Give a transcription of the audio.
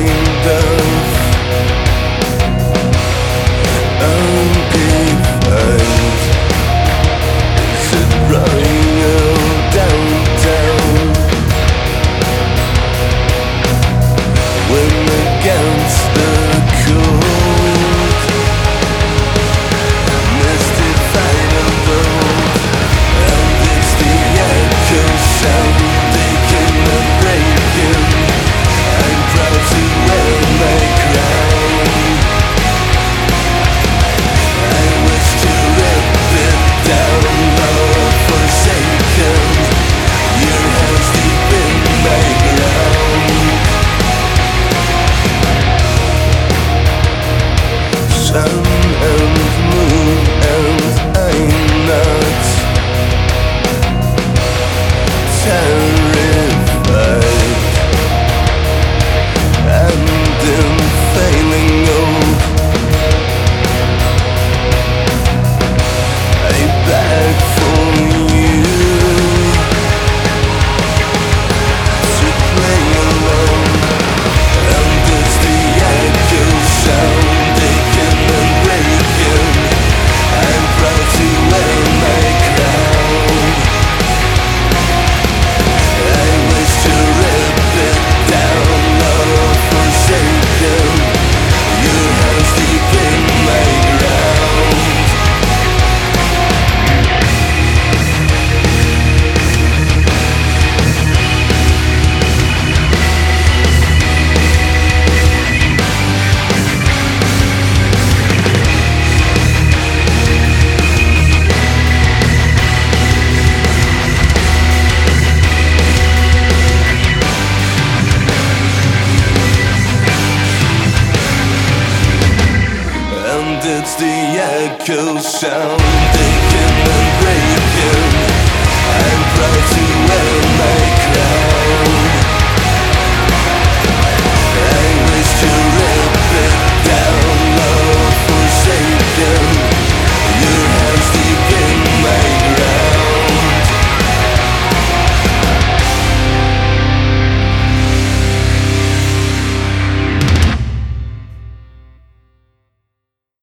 nothing and it's the echo sound taking the grave.